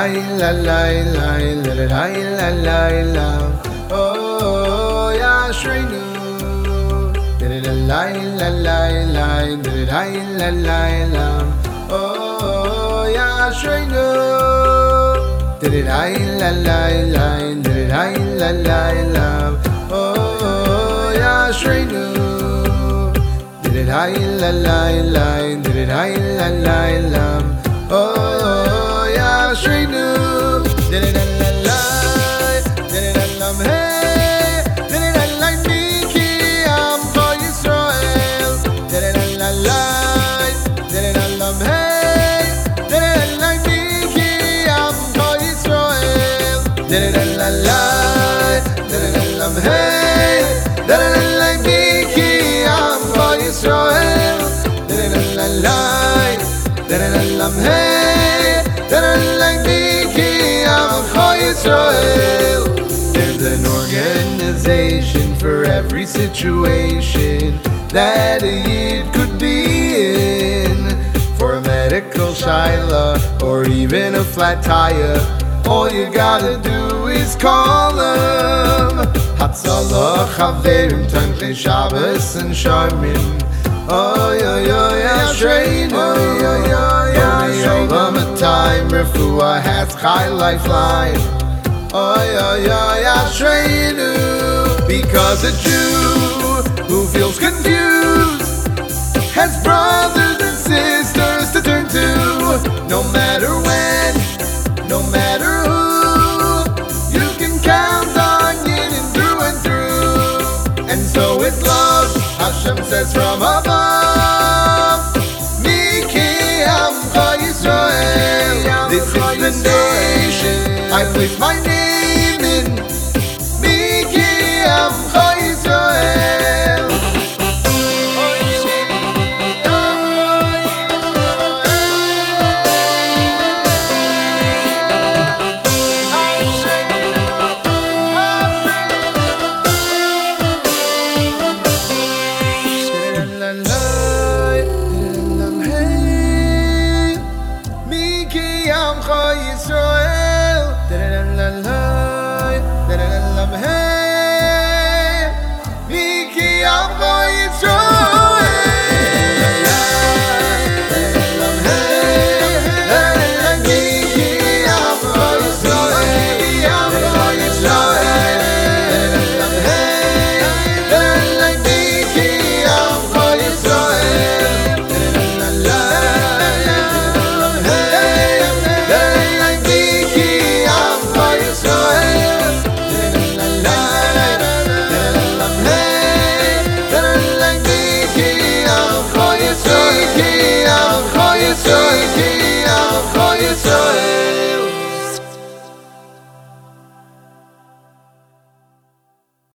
lay la lay la la la lay la lay la oh ya shrinu la la lay la lay la la lay la lay la oh ya shrinu la lay la lay la la lay la lay la oh ya shrinu la lay la lay la la lay la oh there's an organization for every situation that a yid could be in. For a medical shaila or even a flat tire, all you gotta do is call them. Hatzalah Chaverim Tanklin Shabbos and Shomrim Oy oy oy Ashrein Oy oy oy Ashrein Olam a time Refuah has high lifeline Oy oy oy Ashreinu Because a Jew who feels confused And so with love, Hashem says from above. Mi K'amcha Yisrael This is the nation I place my name see.